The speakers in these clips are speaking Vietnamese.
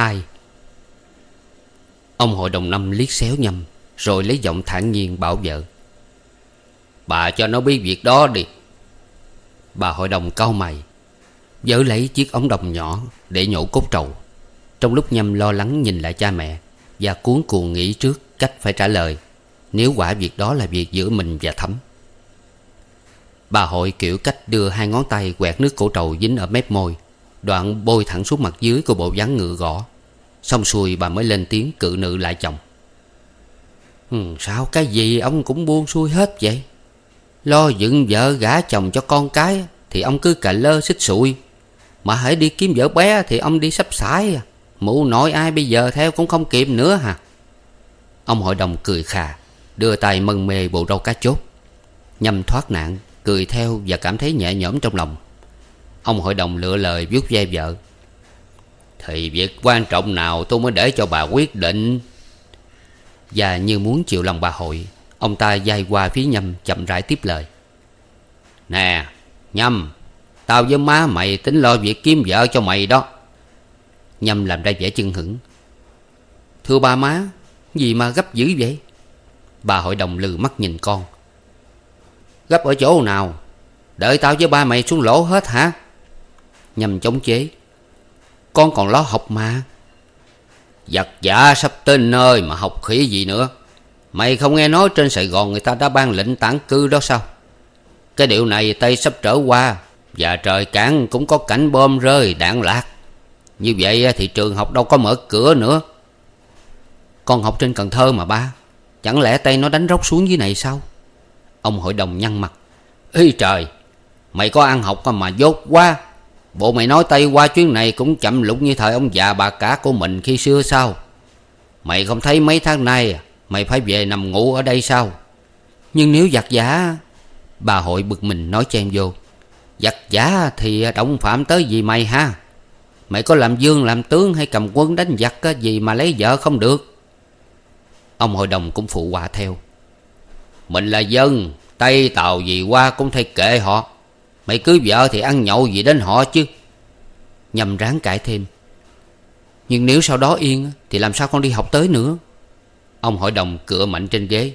Hai Ông hội đồng năm liếc xéo nhầm, Rồi lấy giọng thản nhiên bảo vợ. Bà cho nó biết việc đó đi. Bà hội đồng cau mày, Vớ lấy chiếc ống đồng nhỏ Để nhổ cốt trầu. Trong lúc nhâm lo lắng nhìn lại cha mẹ Và cuốn cuồng nghĩ trước cách phải trả lời, Nếu quả việc đó là việc giữa mình và Thấm Bà hội kiểu cách đưa hai ngón tay quẹt nước cổ trầu dính ở mép môi, Đoạn bôi thẳng xuống mặt dưới của bộ dáng ngựa gõ. Xong xuôi bà mới lên tiếng cự nữ lại chồng. Ừ, Sao cái gì ông cũng buông xuôi hết vậy? Lo dựng vợ gả chồng cho con cái Thì ông cứ cà lơ xích sụi. Mà hãy đi kiếm vợ bé Thì ông đi sắp sải à. Mụ nội ai bây giờ theo cũng không kịp nữa hả? Ông hội đồng cười khà Đưa tay mân mê bộ râu cá chốt. Nhằm thoát nạn Cười theo và cảm thấy nhẹ nhõm trong lòng. Ông hội đồng lựa lời vuốt ve vợ. Thì việc quan trọng nào tôi mới để cho bà quyết định? Và như muốn chịu lòng bà hội, Ông ta dai qua phía Nhâm, chậm rãi tiếp lời. Nè, Nhâm, Tao với má mày tính lo việc kiếm vợ cho mày đó. Nhâm làm ra vẻ chân hững Thưa ba má, Gì mà gấp dữ vậy? Bà hội đồng lừ mắt nhìn con. Gấp ở chỗ nào? Đợi tao với ba mày xuống lỗ hết hả? Nhâm chống chế. Con còn lo học mà. Giặc giả sắp tới nơi mà học khỉ gì nữa. Mày không nghe nói trên Sài Gòn người ta đã ban lệnh tản cư đó sao? Cái điều này Tây sắp trở qua, Và trời cản cũng có cảnh bom rơi đạn lạc. Như vậy thì trường học đâu có mở cửa nữa. Con học trên Cần Thơ mà ba, Chẳng lẽ Tây nó đánh róc xuống dưới này sao? Ông hội đồng nhăn mặt. Ý trời, Mày có ăn học mà dốt quá. Bộ mày nói Tây qua chuyến này cũng chậm lụng như thời ông già bà cả của mình khi xưa sao? Mày không thấy mấy tháng nay Mày phải về nằm ngủ ở đây sao? Nhưng nếu giặc giả, Bà hội bực mình nói chen vô. Giặc giả thì động phạm tới gì mày ha? Mày có làm dương làm tướng hay cầm quân đánh giặc gì mà lấy vợ không được? Ông hội đồng cũng phụ họa theo. Mình là dân, Tây Tàu gì qua cũng thay kệ họ. Mày cưới vợ thì ăn nhậu gì đến họ chứ? Nhằm ráng cãi thêm. Nhưng nếu sau đó yên Thì làm sao con đi học tới nữa? Ông hội đồng cựa mạnh trên ghế.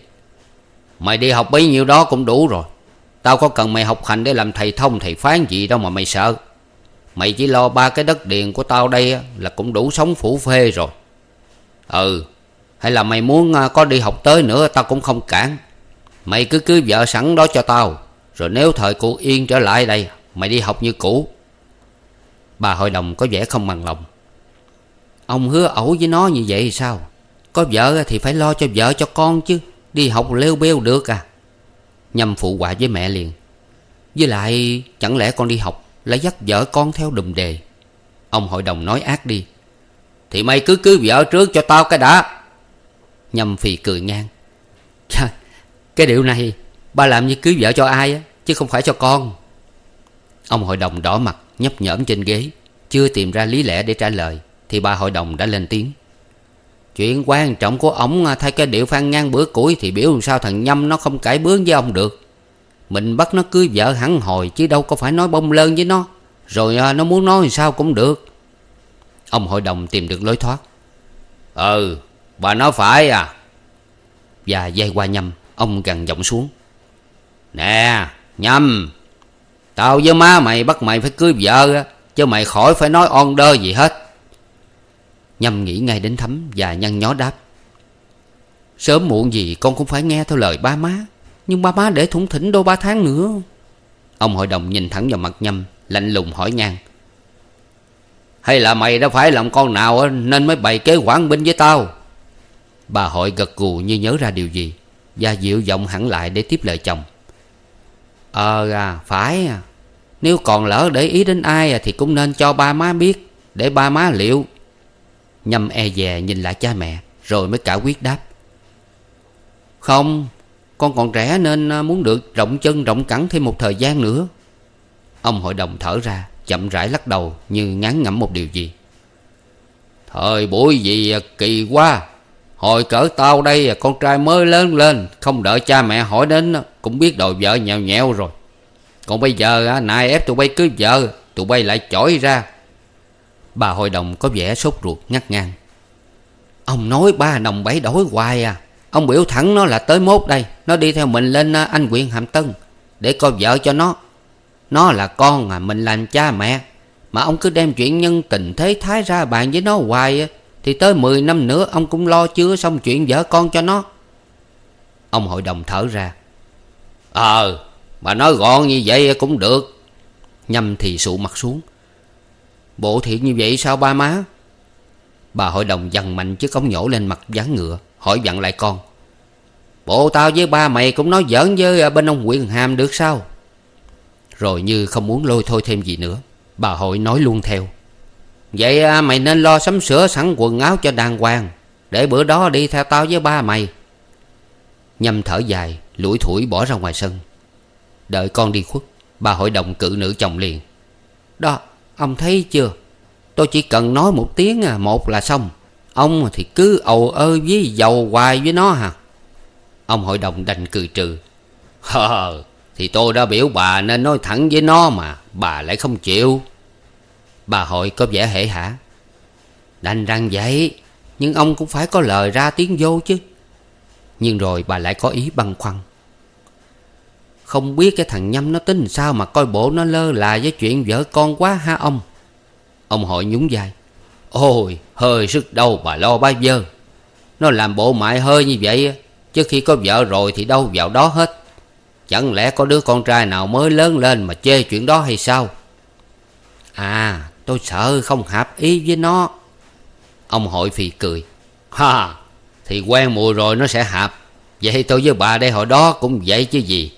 Mày đi học bấy nhiêu đó cũng đủ rồi. Tao có cần mày học hành để làm thầy thông, thầy phán gì đâu mà mày sợ. Mày chỉ lo ba cái đất điền của tao đây là cũng đủ sống phủ phê rồi. Ừ Hay là mày muốn à, có đi học tới nữa tao cũng không cản. Mày cứ cưới vợ sẵn đó cho tao. Rồi nếu thời cụ yên trở lại đây Mày đi học như cũ. Bà hội đồng có vẻ không bằng lòng. Ông hứa ẩu với nó như vậy thì sao? Có vợ thì phải lo cho vợ cho con chứ Đi học lêu bêu được à? Nhâm phụ họa với mẹ liền. Với lại chẳng lẽ con đi học Lại dắt vợ con theo đùm đề? Ông hội đồng nói ác đi. Thì mày cứ cưới vợ trước cho tao cái đã. Nhâm phì cười ngang. Trời, Cái điều này Ba làm như cưới vợ cho ai á, Chứ không phải cho con. Ông hội đồng đỏ mặt, nhấp nhởm trên ghế. Chưa tìm ra lý lẽ để trả lời, Thì bà hội đồng đã lên tiếng. Chuyện quan trọng của ổng à, thay cái điệu phan ngang bữa củi Thì biểu sao thằng Nhâm nó không cãi bướng với ông được. Mình bắt nó cưới vợ hẳn hồi, Chứ đâu có phải nói bông lơn với nó. Rồi à, nó muốn nói thì sao cũng được. Ông hội đồng tìm được lối thoát. Ừ Bà nói phải à. Và dây qua Nhâm, Ông gần giọng xuống. Nè, Nhâm, Tao với má mày bắt mày phải cưới vợ Chứ mày khỏi phải nói on đơ gì hết. Nhâm nghĩ ngay đến Thấm và nhăn nhó đáp. Sớm muộn gì con cũng phải nghe theo lời ba má, Nhưng ba má để thủng thỉnh đôi ba tháng nữa. Ông hội đồng nhìn thẳng vào mặt Nhâm, Lạnh lùng hỏi ngang. Hay là mày đã phải làm con nào Nên mới bày kế quản binh với tao? Bà hội gật gù như nhớ ra điều gì, Và dịu giọng hẳn lại để tiếp lời chồng. Ờ à phải à. Nếu còn lỡ để ý đến ai à, Thì cũng nên cho ba má biết Để ba má liệu. Nhâm e dè nhìn lại cha mẹ Rồi mới cả quyết đáp. Không Con còn trẻ nên à, muốn được rộng chân rộng cẳng thêm một thời gian nữa. Ông hội đồng thở ra Chậm rãi lắc đầu như ngán ngẩm một điều gì. Thời buổi gì à, kỳ quá. Hồi cỡ tao đây à, con trai mới lớn lên, Không đợi cha mẹ hỏi đến Cũng biết đòi vợ nhèo nhẹo rồi. Còn bây giờ nài ép tụi bay cưới vợ, Tụi bay lại chổi ra. Bà hội đồng có vẻ sốt ruột, ngắt ngang. Ông nói ba đồng bảy đổi hoài à. Ông biểu thẳng nó là tới mốt đây. Nó đi theo mình lên anh quyện Hàm Tân, Để coi vợ cho nó. Nó là con à mình làm cha mẹ. Mà ông cứ đem chuyện nhân tình thế thái ra bàn với nó hoài à. Thì tới 10 năm nữa, ông cũng lo chưa xong chuyện vợ con cho nó. Ông hội đồng thở ra. Ờ Bà nói gọn như vậy cũng được. Nhâm thì sụ mặt xuống. Bộ thiệt như vậy sao ba má? Bà hội đồng dằn mạnh chiếc ống nhổ lên mặt dáng ngựa, Hỏi dặn lại con. Bộ tao với ba mày cũng nói giỡn với à, bên ông Quyền Hàm được sao? Rồi như không muốn lôi thôi thêm gì nữa, Bà hội nói luôn theo. Vậy à, mày nên lo sắm sửa sẵn quần áo cho đàng hoàng, Để bữa đó đi theo tao với ba mày. Nhâm thở dài, lủi thủi bỏ ra ngoài sân. Đợi con đi khuất, Bà hội đồng cự nữ chồng liền. Đó, ông thấy chưa? Tôi chỉ cần nói một tiếng à Một là xong. Ông thì cứ ầu ơ với dầu hoài với nó hả? Ông hội đồng đành cười trừ. Hờ, Thì tôi đã biểu bà nên nói thẳng với nó mà, Bà lại không chịu. Bà hội có vẻ hể hả? Đành rằng vậy, Nhưng ông cũng phải có lời ra tiếng vô chứ. Nhưng rồi bà lại có ý băn khoăn. Không biết cái thằng Nhâm nó tính sao Mà coi bộ nó lơ là với chuyện vợ con quá ha ông? Ông hội nhún vai. Ôi, hơi sức đâu bà lo ba giờ. Nó làm bộ mại hơi như vậy, Chứ khi có vợ rồi thì đâu vào đó hết. Chẳng lẽ có đứa con trai nào mới lớn lên mà chê chuyện đó hay sao? À tôi sợ không hợp ý với nó. Ông hội phì cười. Ha, Thì quen mùi rồi nó sẽ hợp. Vậy tôi với bà đây hồi đó cũng vậy chứ gì.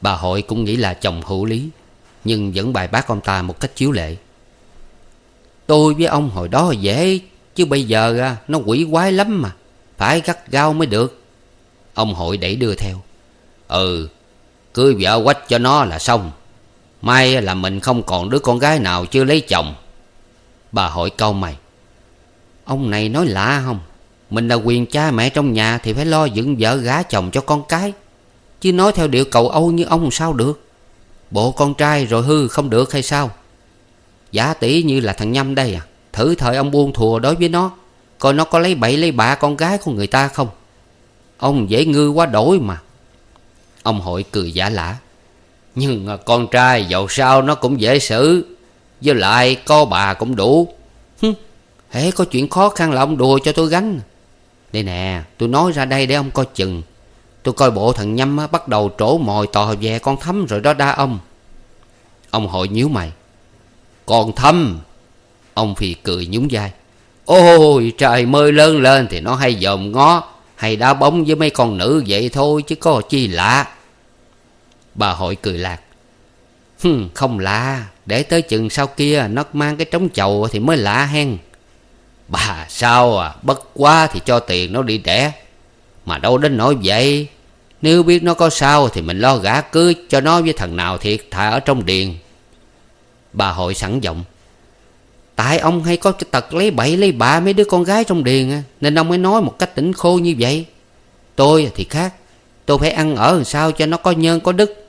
Bà hội cũng nghĩ là chồng hữu lý, Nhưng vẫn bài bác ông ta một cách chiếu lệ. Tôi với ông hồi đó dễ, Chứ bây giờ à, nó quỷ quái lắm mà. Phải gắt gao mới được. Ông hội đẩy đưa theo. Ừ Cưới vợ quách cho nó là xong. May là mình không còn đứa con gái nào chưa lấy chồng. Bà hỏi câu mày, Ông này nói lạ không? Mình là quyền cha mẹ trong nhà Thì phải lo dựng vợ gả chồng cho con cái, Chứ nói theo điệu cầu Âu như ông sao được? Bộ con trai rồi hư không được hay sao? Giả tỷ như là thằng Nhâm đây à Thử thời ông buông thùa đối với nó, Coi nó có lấy bậy lấy bạ con gái của người ta không? Ông dễ ngư quá đổi mà. Ông hội cười giả lả nhưng à, con trai dầu sao nó cũng dễ xử. Với lại có bà cũng đủ. Hứ, Hễ có chuyện khó khăn là ông đùa cho tôi gánh. Đây nè tôi nói ra đây để ông coi chừng. Tôi coi bộ thằng Nhâm bắt đầu trổ mồi tò về con thấm rồi đó đa ông. Ông hội nhíu mày. Con thấm Ông Phi cười nhún vai. Ôi trời mơi lớn lên thì nó hay dòm ngó Hay đá bóng với mấy con nữ vậy thôi chứ có chi lạ. Bà hội cười lạc. Hừm, không lạ Để tới chừng sau kia nó mang cái trống chầu thì mới lạ hen. Bà sao à Bất quá thì cho tiền nó đi đẻ. Mà đâu đến nỗi vậy? Nếu biết nó có sao Thì mình lo gả cưới cho nó với thằng nào thiệt thà ở trong điền. Bà hội sẵn giọng. Tại ông hay có cái tật lấy bậy lấy bạ mấy đứa con gái trong điền Nên ông mới nói một cách tỉnh khô như vậy. Tôi thì khác Tôi phải ăn ở làm sao cho nó có nhân có đức.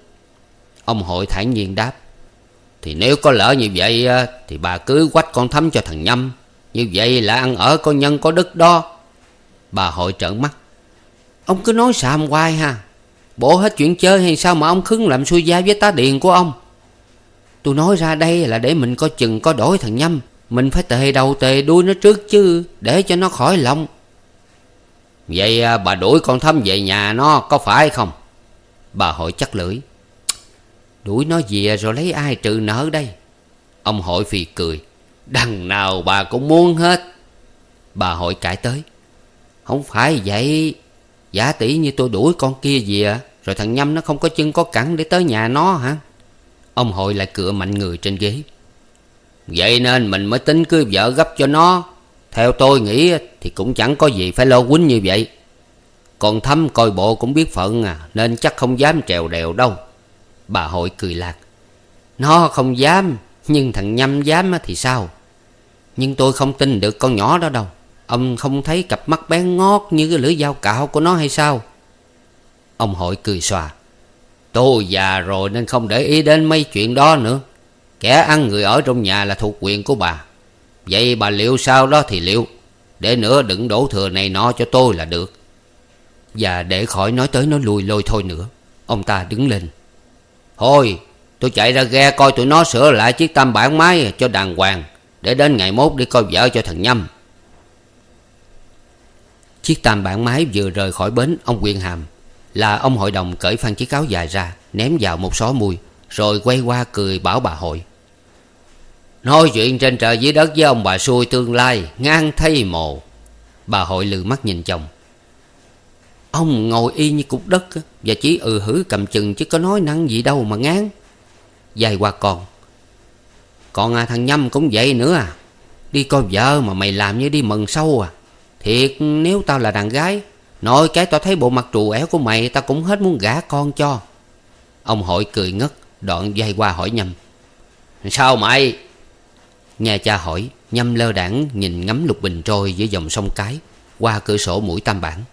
Ông hội thản nhiên đáp, Thì nếu có lỡ như vậy Thì bà cứ quách con thấm cho thằng Nhâm. Như vậy là ăn ở có nhân có đức đó. Bà hội trợn mắt, Ông cứ nói xàm hoài ha. Bộ hết chuyện chơi hay sao mà ông khứng làm xui gia với tá điền của ông? Tôi nói ra đây là để mình coi chừng có đổi thằng Nhâm. Mình phải tề đầu tề đuôi nó trước chứ, Để cho nó khỏi lòng. Vậy à, bà đuổi con thấm về nhà nó có phải không? Bà hội chắc lưỡi Đuổi nó về rồi lấy ai trừ nợ đây? Ông hội phì cười. Đằng nào bà cũng muốn hết. Bà hội cãi tới. Không phải vậy. Giả tỷ như tôi đuổi con kia về, Rồi thằng Nhâm nó không có chân có cẳng để tới nhà nó hả? Ông hội lại cựa mạnh người trên ghế. Vậy nên mình mới tính cưới vợ gấp cho nó. Theo tôi nghĩ thì cũng chẳng có gì phải lo quýnh như vậy. Còn thăm coi bộ cũng biết phận à Nên chắc không dám trèo đèo đâu. Bà hội cười lạc. Nó không dám, Nhưng thằng Nhâm dám thì sao? Nhưng tôi không tin được con nhỏ đó đâu. Ông không thấy cặp mắt bén ngót Như cái lưỡi dao cạo của nó hay sao? Ông hội cười xòa. Tôi già rồi nên không để ý đến mấy chuyện đó nữa. Kẻ ăn người ở trong nhà là thuộc quyền của bà. Vậy bà liệu sao đó thì liệu. Để nữa đừng đổ thừa này nọ cho tôi là được. Và để khỏi nói tới nói lui lôi thôi nữa, Ông ta đứng lên. Thôi, tôi chạy ra ghe coi tụi nó sửa lại chiếc tam bản máy cho đàng hoàng, Để đến ngày mốt đi coi vợ cho thằng Nhâm. Chiếc tam bản máy vừa rời khỏi bến, ông Quyên Hàm Là ông hội đồng cởi phăng chiếc áo dài ra, Ném vào một xó mùi Rồi quay qua cười bảo bà hội. Nói chuyện trên trời dưới đất với ông bà xui tương lai, Ngang thay mồ. Bà hội lừ mắt nhìn chồng. Ông ngồi y như cục đất Và chỉ ừ hử cầm chừng chứ có nói năng gì đâu mà ngán. Dài qua còn Còn à, thằng Nhâm cũng vậy nữa à. Đi coi vợ mà mày làm như đi mừng sâu à. Thiệt nếu tao là đàn gái Nội cái tao thấy bộ mặt trù ẻo của mày Tao cũng hết muốn gả con cho. Ông hội cười ngất Đoạn dây qua hỏi Nhâm Sao mày? Nghe cha hỏi Nhâm lơ đảng nhìn ngắm lục bình trôi Giữa dòng sông cái Qua cửa sổ mũi tam bản.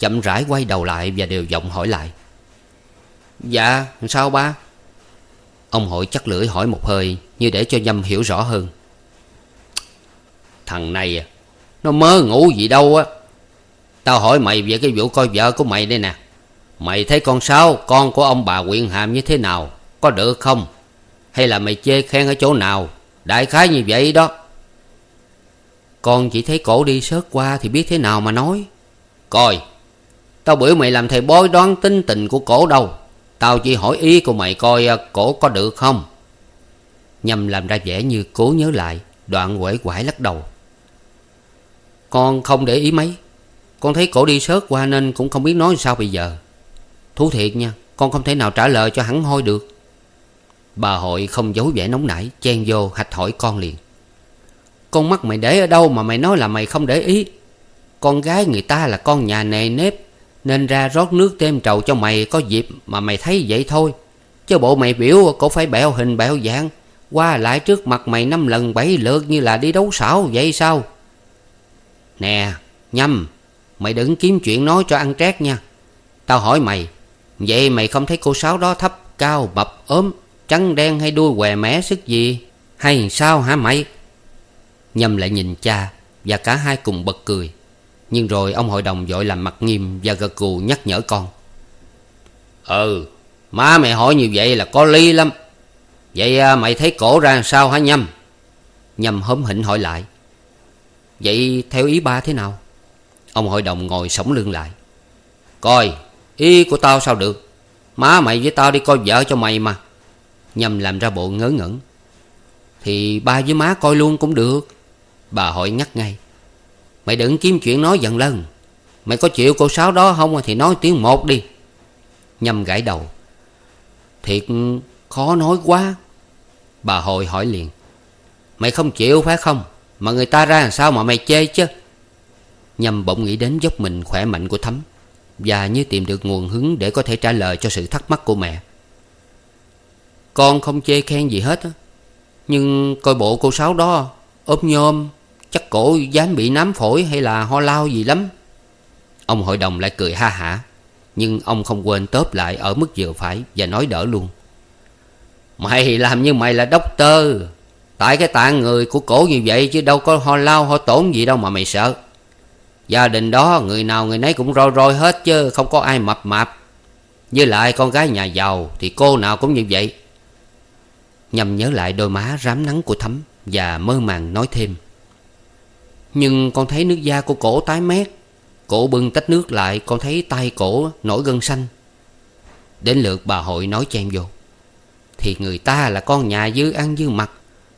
Chậm rãi quay đầu lại Và đều giọng hỏi lại. Dạ sao ba? Ông hội chắc lưỡi hỏi một hơi Như để cho Nhâm hiểu rõ hơn. Thằng này à Nó mơ ngủ gì đâu á. Tao hỏi mày về cái vụ coi vợ của mày đây nè. Mày thấy con Sáu, Con của ông bà quyện hàm như thế nào? Có được không? Hay là mày chê khen ở chỗ nào? Đại khái như vậy đó. Con chỉ thấy cổ đi sớt qua Thì biết thế nào mà nói. Coi Tao biểu mày làm thầy bói đoán tính tình của cổ đâu. Tao chỉ hỏi ý của mày coi à, cổ có được không? Nhằm làm ra vẻ như cố nhớ lại, Đoạn quể quải lắc đầu. Con không để ý mấy. Con thấy cổ đi sớt qua nên cũng không biết nói sao bây giờ. Thú thiệt nha, Con không thể nào trả lời cho hắn hôi được. Bà hội không giấu vẻ nóng nảy, Chen vô hạch hỏi con liền. Con mắt mày để ở đâu mà mày nói là mày không để ý? Con gái người ta là con nhà nề nếp nên ra rót nước thêm trầu cho mày Có dịp mà mày thấy vậy thôi. Chứ bộ mày biểu cổ phải bẹo hình bẹo dạng, Qua lại trước mặt mày năm lần bảy lượt Như là đi đấu xảo vậy sao? Nè, Nhâm, Mày đừng kiếm chuyện nói cho ăn trét nha. Tao hỏi mày, Vậy mày không thấy cô Sáu đó thấp, cao bập ốm, Trắng, đen hay đuôi què mé sức gì? Hay sao hả mày? Nhâm lại nhìn cha Và cả hai cùng bật cười. Nhưng rồi ông hội đồng vội làm mặt nghiêm Và gật gù nhắc nhở con. Ừ Má mày hỏi như vậy là có lý lắm. Vậy à, mày thấy cổ ra sao hả Nhâm? Nhâm hớm hỉnh hỏi lại. Vậy theo ý ba thế nào? Ông hội đồng ngồi sống lưng lại. Coi, Ý của tao sao được? Má mày với tao đi coi vợ cho mày mà. Nhâm làm ra bộ ngớ ngẩn. Thì ba với má coi luôn cũng được. Bà hỏi nhắc ngay. Mày đừng kiếm chuyện nói dần lần Mày có chịu cô Sáu đó không Thì nói tiếng một đi. Nhâm gãi đầu. Thiệt khó nói quá. Bà hồi hỏi liền. Mày không chịu phải không? Mà người ta ra làm sao mà mày chê chứ? Nhâm bỗng nghĩ đến dốc mình khỏe mạnh của Thấm Và như tìm được nguồn hứng Để có thể trả lời cho sự thắc mắc của mẹ. Con không chê khen gì hết á, Nhưng coi bộ cô Sáu đó ốp nhôm Chắc cổ dám bị nám phổi hay là ho lao gì lắm. Ông hội đồng lại cười ha hả, Nhưng ông không quên tớp lại ở mức vừa phải Và nói đỡ luôn. Mày làm như mày là đốc tơ Tại cái tạng người của cổ như vậy Chứ đâu có ho lao ho tổn gì đâu mà mày sợ. Gia đình đó, người nào người nấy cũng roi roi hết Chứ, không có ai mập mạp. Với lại con gái nhà giàu Thì cô nào cũng như vậy. Nhằm nhớ lại đôi má rám nắng của Thấm Và mơ màng nói thêm. Nhưng con thấy nước da của cổ tái mét. Cổ bưng tách nước lại, Con thấy tay cổ nổi gân xanh. Đến lượt bà hội nói chen vô. Thì người ta là con nhà dư ăn dư mặt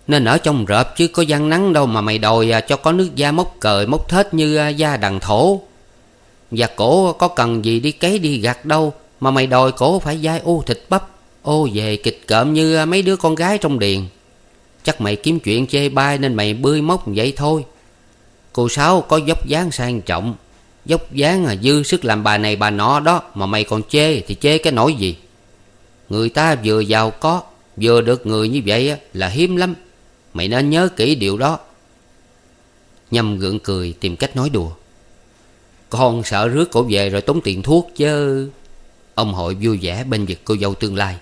Nên ở trong rợp chứ có gian nắng đâu Mà mày đòi à, cho có nước da mốc cời, mốc thết như à, da đằng thổ. Và cổ có cần gì đi cấy đi gặt đâu, Mà mày đòi cổ phải dai ô thịt bắp, Ô về kịch cợm như à, mấy đứa con gái trong điền. Chắc mày kiếm chuyện chê bai Nên mày bươi móc vậy thôi. Cô Sáu có dốc dáng sang trọng. Dốc dáng à, dư sức làm bà này bà nọ đó Mà mày còn chê thì chê cái nỗi gì? Người ta vừa giàu có Vừa được người như vậy là hiếm lắm. Mày nên nhớ kỹ điều đó. Nhâm gượng cười tìm cách nói đùa. Con sợ rước cổ về rồi tốn tiền thuốc chứ. Ông hội vui vẻ bên việc cô dâu tương lai.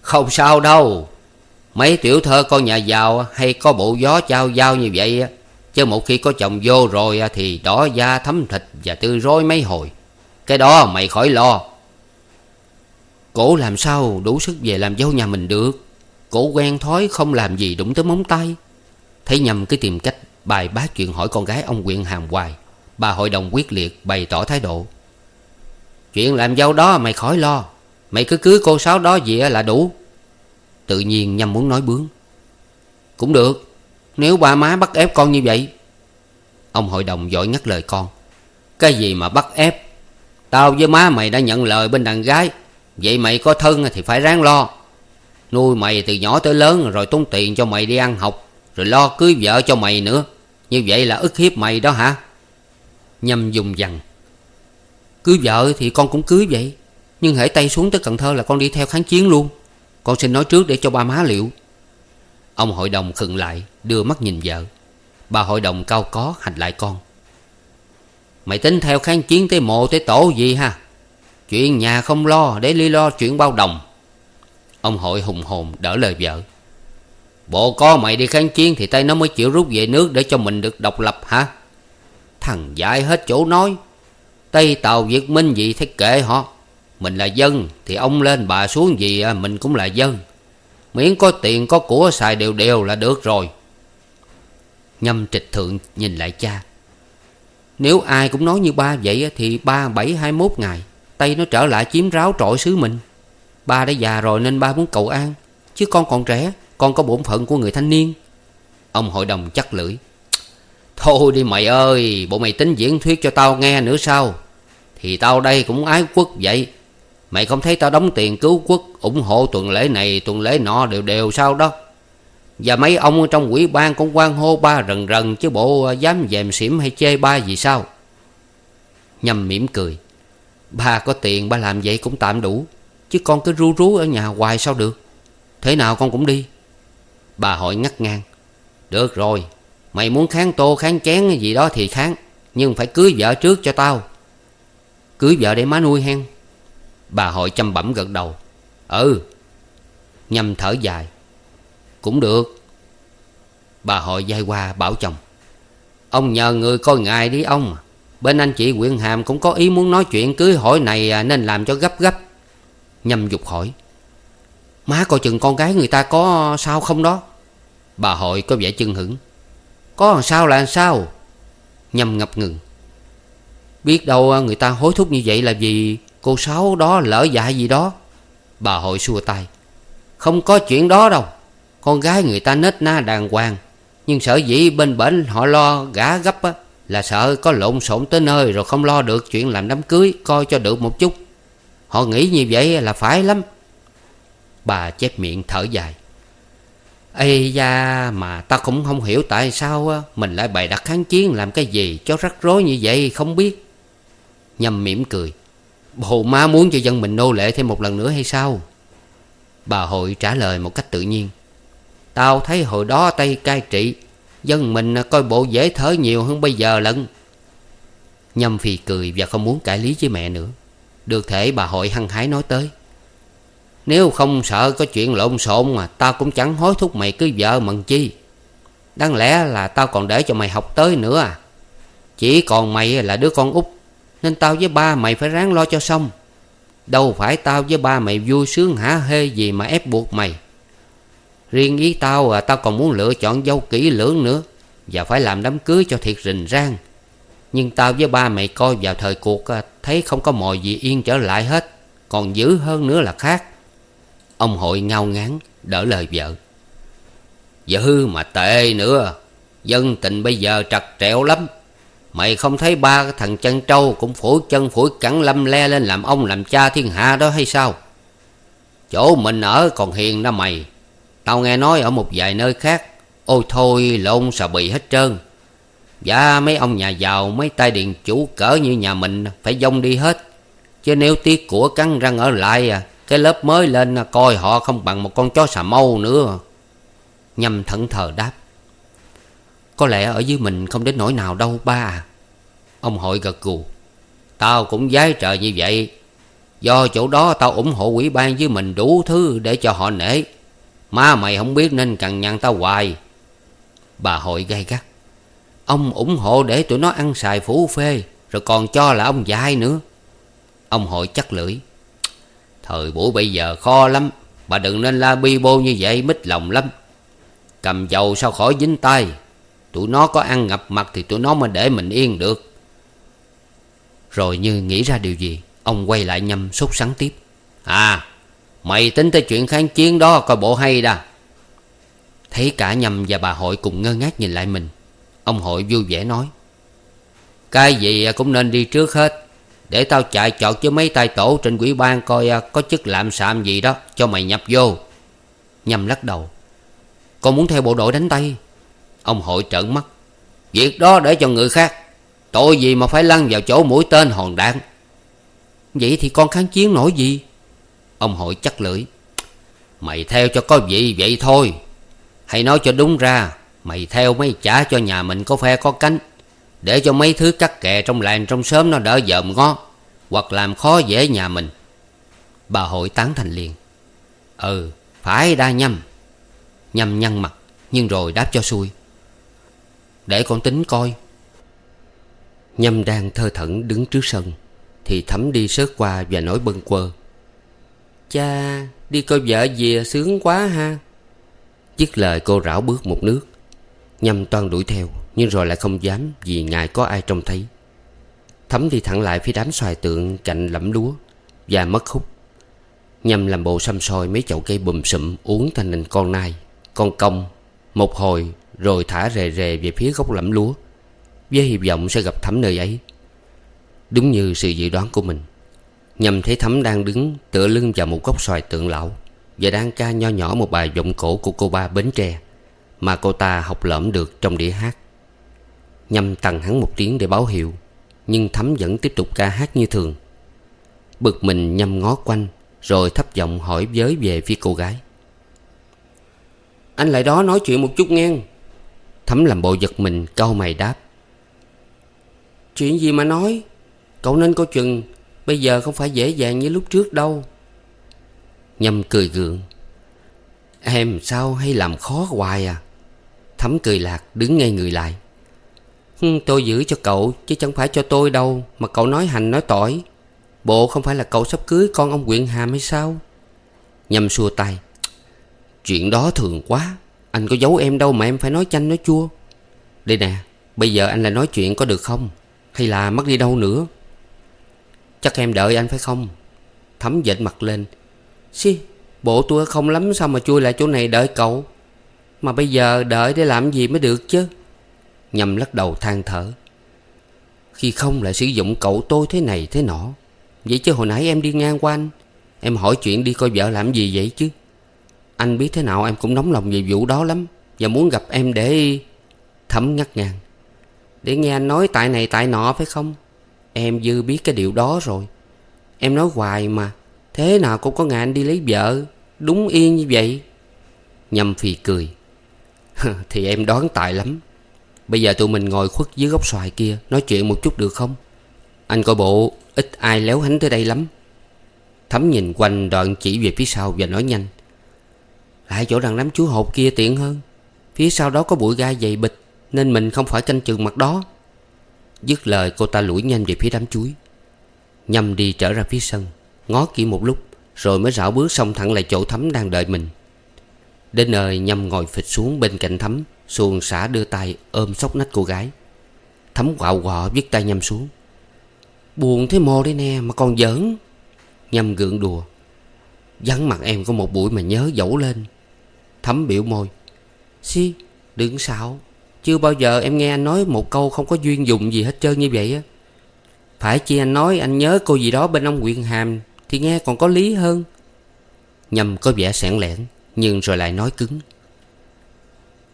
Không sao đâu. Mấy tiểu thơ con nhà giàu hay có bộ gió trao giao như vậy Chứ một khi có chồng vô rồi à, thì đỏ da thấm thịt và tư rối mấy hồi. Cái đó mày khỏi lo. Cổ làm sao đủ sức về làm dâu nhà mình được? Cổ quen thói không làm gì đụng tới móng tay. Thấy nhầm cứ tìm cách bài bác chuyện hỏi con gái ông quyện hàm hoài, Bà hội đồng quyết liệt bày tỏ thái độ. Chuyện làm dâu đó mày khỏi lo. Mày cứ cưới cô sáu đó gì là đủ. Tự nhiên nhầm muốn nói bướng. Cũng được. Nếu ba má bắt ép con như vậy, Ông hội đồng giỏi ngắt lời con. Cái gì mà bắt ép? Tao với má mày đã nhận lời bên đàn gái. Vậy mày có thân thì phải ráng lo. Nuôi mày từ nhỏ tới lớn Rồi tốn tiền cho mày đi ăn học, Rồi lo cưới vợ cho mày nữa. Như vậy là ức hiếp mày đó hả? Nhâm dùng dằn. Cưới vợ thì con cũng cưới vậy, Nhưng hãy tay xuống tới Cần Thơ là con đi theo kháng chiến luôn. Con xin nói trước để cho ba má liệu. Ông hội đồng khựng lại, Đưa mắt nhìn vợ. Bà hội đồng cao có hành lại con. Mày tính theo kháng chiến tới mộ tới tổ gì ha? Chuyện nhà không lo, để ly lo chuyện bao đồng. Ông hội hùng hồn đỡ lời vợ. Bộ có mày đi kháng chiến Thì tay nó mới chịu rút về nước Để cho mình được độc lập hả? Thằng dại hết chỗ nói. Tây Tàu Việt Minh gì thế kệ họ. Mình là dân Thì ông lên bà xuống gì à, mình cũng là dân. Miễn có tiền, có của xài đều đều là được rồi. Nhâm trịch thượng nhìn lại cha. Nếu ai cũng nói như ba vậy Thì ba bảy hai mốt ngày Tây nó trở lại chiếm ráo trội xứ mình. Ba đã già rồi nên ba muốn cầu an, Chứ con còn trẻ, Con có bổn phận của người thanh niên. Ông hội đồng chắc lưỡi. Thôi đi mày ơi, Bộ mày tính diễn thuyết cho tao nghe nữa sao? Thì tao đây cũng ái quốc vậy Mày không thấy tao đóng tiền cứu quốc, ủng hộ tuần lễ này, tuần lễ nọ đều đều sao đó? Và mấy ông trong quỹ ban cũng quan hô ba rần rần chứ bộ à, dám dèm xỉm hay chê ba gì sao? Nhâm mỉm cười. Ba có tiền, ba làm vậy cũng tạm đủ. Chứ con cứ ru rú ở nhà hoài sao được? Thế nào con cũng đi. Bà hỏi ngắt ngang. Được rồi, Mày muốn kháng tô, kháng chén gì đó thì kháng. Nhưng phải cưới vợ trước cho tao. Cưới vợ để má nuôi hen. Bà hội chăm bẩm gật đầu. Ừ Nhâm thở dài. Cũng được. Bà hội dai qua bảo chồng. Ông nhờ người coi ngài đi ông. Bên anh chị Quyện Hàm cũng có ý muốn nói chuyện cưới hỏi này à, Nên làm cho gấp gấp. Nhâm dục hỏi. Má coi chừng con gái người ta có sao không đó? Bà hội có vẻ chân hững Có làm sao là làm sao? Nhâm ngập ngừng. Biết đâu người ta hối thúc như vậy là vì Cô Sáu đó lỡ dại gì đó. Bà hội xua tay. Không có chuyện đó đâu. Con gái người ta nết na đàng hoàng. Nhưng sợ dĩ bên bển họ lo gã gấp á, Là sợ có lộn xộn tới nơi Rồi không lo được chuyện làm đám cưới, Coi cho được một chút. Họ nghĩ như vậy là phải lắm. Bà chép miệng thở dài. Ây da, mà ta cũng không hiểu tại sao Mình lại bày đặt kháng chiến làm cái gì Cho rắc rối như vậy không biết. Nhâm mỉm cười. Bộ má muốn cho dân mình nô lệ thêm một lần nữa hay sao? Bà hội trả lời một cách tự nhiên. Tao thấy hồi đó Tây cai trị, Dân mình coi bộ dễ thở nhiều hơn bây giờ lận. Nhâm phì cười và không muốn cãi lý với mẹ nữa. Được thể bà hội hăng hái nói tới. Nếu không sợ có chuyện lộn xộn mà Tao cũng chẳng hối thúc mày cưới vợ mần chi. Đáng lẽ là tao còn để cho mày học tới nữa à? Chỉ còn mày là đứa con út. Nên tao với ba mày phải ráng lo cho xong. Đâu phải tao với ba mày vui sướng hả hê gì mà ép buộc mày. Riêng ý tao à tao còn muốn lựa chọn dâu kỹ lưỡng nữa Và phải làm đám cưới cho thiệt rình rang. Nhưng tao với ba mày coi vào thời cuộc à, Thấy không có mồi gì yên trở lại hết Còn dữ hơn nữa là khác. Ông hội ngao ngán đỡ lời vợ. Dữ mà tệ nữa Dân tình bây giờ trật trẹo lắm. Mày không thấy ba thằng chân trâu Cũng phổi chân phủi cẳng lâm le lên làm ông làm cha thiên hạ đó hay sao? Chỗ mình ở còn hiền đó mày. Tao nghe nói ở một vài nơi khác, Ôi thôi lộn xà bì hết trơn. Dạ mấy ông nhà giàu, Mấy tay điện chủ cỡ như nhà mình Phải dông đi hết. Chứ nếu tiếc của cắn răng ở lại à Cái lớp mới lên coi họ không bằng một con chó xà mâu nữa. Nhâm thẫn thờ đáp. Có lẽ ở dưới mình không đến nỗi nào đâu, ba à. Ông hội gật gù. Tao cũng giái trời như vậy. Do chỗ đó tao ủng hộ quỹ ban với mình đủ thứ để cho họ nể. Má mày không biết nên cằn nhằn tao hoài. Bà hội gay gắt. Ông ủng hộ để tụi nó ăn xài phủ phê, Rồi còn cho là ông dai nữa. Ông hội chắc lưỡi. Thời buổi bây giờ khó lắm. Bà đừng nên la bi bô như vậy, mít lòng lắm. Cầm dầu sao khỏi dính tay. Tụi nó có ăn ngập mặt Thì tụi nó mới để mình yên được. Rồi như nghĩ ra điều gì, Ông quay lại nhâm sốt sắng tiếp. À Mày tính tới chuyện kháng chiến đó coi bộ hay đà. Thấy cả nhầm và bà hội cùng ngơ ngác nhìn lại mình, Ông hội vui vẻ nói. Cái gì cũng nên đi trước hết, Để tao chạy chọt với mấy tay tổ trên quỹ ban Coi à, có chức làm sạm gì đó Cho mày nhập vô. Nhầm lắc đầu. Con muốn theo bộ đội đánh Tây. Ông hội trợn mắt. Việc đó để cho người khác. Tội gì mà phải lăn vào chỗ mũi tên hòn đạn? Vậy thì con kháng chiến nổi gì? Ông hội chắc lưỡi. Mày theo cho có vị vậy thôi. Hay nói cho đúng ra, Mày theo mấy trả cho nhà mình có phe có cánh. Để cho mấy thứ cắt kè trong làng trong xóm nó đỡ dòm ngó, Hoặc làm khó dễ nhà mình. Bà hội tán thành liền. Ừ phải đa nhâm. Nhâm nhăn mặt, Nhưng rồi đáp cho xuôi để con tính coi. Nhâm đang thơ thẩn đứng trước sân, Thì thấm đi sớt qua và nói bâng quơ. Cha, đi coi vợ về sướng quá ha. Dứt lời cô rảo bước một nước. Nhâm toan đuổi theo, Nhưng rồi lại không dám Vì ngài có ai trông thấy. Thấm đi thẳng lại phía đám xoài tượng Cạnh lẫm lúa Và mất khúc Nhâm làm bộ xăm soi mấy chậu cây bùm sụm Uống thành hình con nai, Con công Một hồi rồi thả rề rề về phía gốc lẫm lúa. Với hy vọng sẽ gặp thắm nơi ấy. Đúng như sự dự đoán của mình Nhâm thấy thắm đang đứng tựa lưng vào một gốc xoài tượng lão Và đang ca nho nhỏ một bài giọng cổ của cô ba Bến Tre Mà cô ta học lỡm được trong đĩa hát. Nhâm tặng hắn một tiếng để báo hiệu, Nhưng thắm vẫn tiếp tục ca hát như thường. Bực mình nhâm ngó quanh, Rồi thấp giọng hỏi giới về phía cô gái. Anh lại đó nói chuyện một chút nghe. Thấm làm bộ giật mình, câu mày đáp. Chuyện gì mà nói? Cậu nên coi chừng Bây giờ không phải dễ dàng như lúc trước đâu. Nhâm cười gượng. Em sao hay làm khó hoài à? Thấm cười lạc, đứng ngay người lại. Tôi giữ cho cậu, Chứ chẳng phải cho tôi đâu, Mà cậu nói hành nói tỏi. Bộ không phải là cậu sắp cưới con ông quyện hàm hay sao? Nhâm xua tay. Chuyện đó thường quá. Anh có giấu em đâu mà em phải nói chanh nói chua. Đây nè, Bây giờ anh lại nói chuyện có được không? Hay là mất đi đâu nữa? Chắc em đợi anh phải không? Thấm dệt mặt lên. Xì Bộ tôi không lắm sao mà chui lại chỗ này đợi cậu? Mà bây giờ đợi để làm gì mới được chứ? Nhâm lắc đầu than thở. Khi không lại sử dụng cậu tôi thế này thế nọ. Vậy chứ hồi nãy em đi ngang qua anh. Em hỏi chuyện đi coi vợ làm gì vậy chứ? Anh biết thế nào, em cũng nóng lòng về vụ đó lắm. Và muốn gặp em để Thấm ngắt ngang Để nghe anh nói tại này, tại nọ, phải không? Em dư biết cái điều đó rồi. Em nói hoài mà. Thế nào cũng có ngày anh đi lấy vợ. Đúng yên như vậy. Nhâm phì cười. Thì em đoán tài lắm. Bây giờ tụi mình ngồi khuất dưới gốc xoài kia, Nói chuyện một chút được không? Anh coi bộ, ít ai léo hánh tới đây lắm. Thấm nhìn quanh đoạn chỉ về phía sau và nói nhanh. Lại chỗ đằng đám chú hộp kia tiện hơn. Phía sau đó có bụi gai dày bịch, Nên mình không phải canh chừng mặt đó. Dứt lời, cô ta lủi nhanh về phía đám chuối. Nhâm đi trở ra phía sân, Ngó kỹ một lúc, Rồi mới rảo bước xong thẳng lại chỗ Thấm đang đợi mình. Đến nơi, Nhâm ngồi phịch xuống bên cạnh Thấm, Xuồng xả đưa tay ôm sóc nách cô gái. Thấm quạo quọ vứt tay Nhâm xuống. Buồn thế mô đấy nè, mà còn giỡn. Nhâm gượng đùa. Vắng mặt em có một buổi mà nhớ dẫu lên. Thấm biểu môi. Xí đừng xạo. Chưa bao giờ em nghe anh nói một câu không có duyên dùng gì hết trơn như vậy á. Phải chi anh nói, anh nhớ cô gì đó bên ông Quyền Hàm Thì nghe còn có lý hơn. Nhâm có vẻ sẻn lẻn Nhưng rồi lại nói cứng.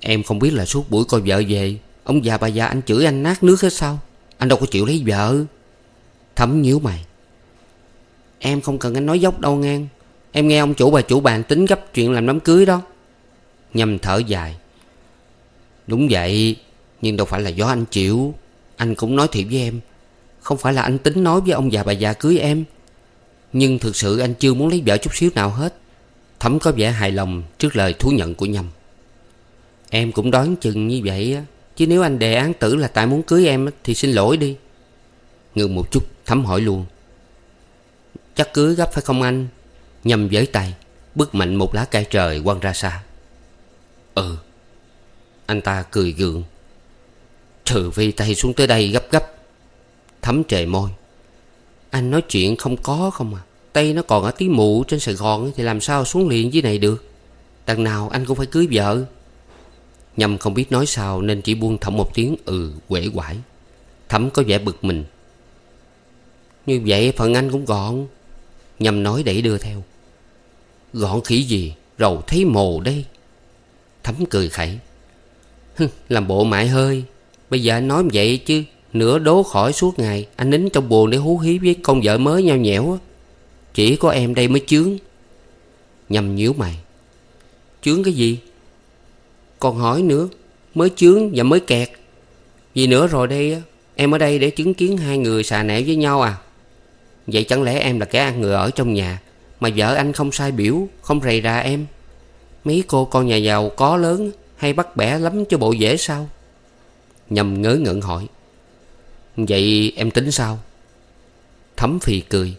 Em không biết là suốt buổi coi vợ về, Ông già bà già anh chửi anh nát nước hết sao? Anh đâu có chịu lấy vợ. Thấm nhíu mày. Em không cần anh nói dốc đâu ngang. Em nghe ông chủ bà chủ bàn tính gấp chuyện làm đám cưới đó. Nhâm thở dài. Đúng vậy, Nhưng đâu phải là do anh chịu. Anh cũng nói thiệt với em. Không phải là anh tính nói với ông già bà già cưới em. Nhưng thực sự anh chưa muốn lấy vợ chút xíu nào hết. Thấm có vẻ hài lòng trước lời thú nhận của Nhâm. Em cũng đoán chừng như vậy á, Chứ nếu anh đề án tử là tại muốn cưới em Thì xin lỗi đi. Ngừng một chút, Thấm hỏi luôn. Chắc cưới gấp phải không anh? Nhâm với tay, Bước mạnh một lá cây trời quăng ra xa. Ừ Anh ta cười gượng. Trừ vi tay xuống tới đây gấp gấp, Thấm trề môi. Anh nói chuyện không có không à Tay nó còn ở tí mụ trên Sài Gòn Thì làm sao xuống liền dưới này được? Đằng nào anh cũng phải cưới vợ. Nhâm không biết nói sao Nên chỉ buông thõng một tiếng ừ quể quải. Thấm có vẻ bực mình. Như vậy phần anh cũng gọn. Nhâm nói đẩy đưa theo. Gọn khỉ gì, Rầu thấy mồ đây. Thấm cười khẩy. Làm bộ mại hơi. Bây giờ anh nói vậy chứ, Nửa đố khỏi suốt ngày, Anh nín trong buồn để hú hí với con vợ mới nhau nhẽo Chỉ có em đây mới chướng. Nhầm nhíu mày. Chướng cái gì? Còn hỏi nữa, Mới chướng và mới kẹt. Vì nữa rồi đây Em ở đây để chứng kiến hai người xà nẻo với nhau à. Vậy chẳng lẽ em là kẻ ăn người ở trong nhà, Mà vợ anh không sai biểu, Không rầy ra em? Mấy cô con nhà giàu có lớn Hay bắt bẻ lắm cho bộ dễ sao? Nhầm ngớ ngẩn hỏi. Vậy em tính sao? Thấm phì cười.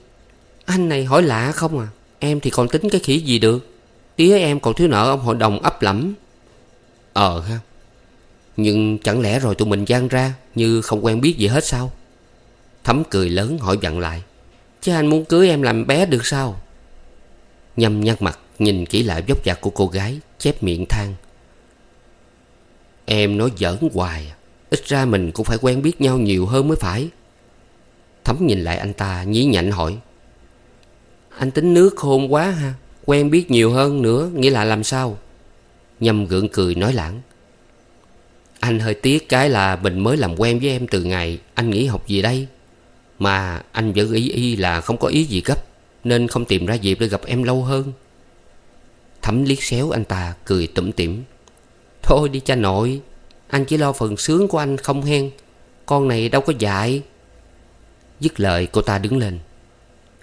Anh này hỏi lạ không à? Em thì còn tính cái khỉ gì được? Tía em còn thiếu nợ ông hội đồng ấp lẫm. Ờ ha. Nhưng chẳng lẽ rồi tụi mình gian ra Như không quen biết gì hết sao? Thấm cười lớn hỏi vặn lại. Chứ anh muốn cưới em làm bé được sao? Nhâm nhăn mặt. Nhìn kỹ lại dốc dạc của cô gái, Chép miệng than. Em nói giỡn hoài. Ít ra mình cũng phải quen biết nhau nhiều hơn mới phải. Thấm nhìn lại anh ta, nhí nhảnh hỏi. Anh tính nước khôn quá ha, Quen biết nhiều hơn nữa, Nghĩa là làm sao? Nhâm gượng cười nói lãng. Anh hơi tiếc cái là Mình mới làm quen với em từ ngày Anh nghỉ học gì đây. Mà anh vẫn ý y là không có ý gì gấp, Nên không tìm ra dịp để gặp em lâu hơn. Thẩm liếc xéo anh ta, cười tủm tỉm. Thôi đi cha nội, Anh chỉ lo phần sướng của anh không hen. Con này đâu có dạy Dứt lời, cô ta đứng lên.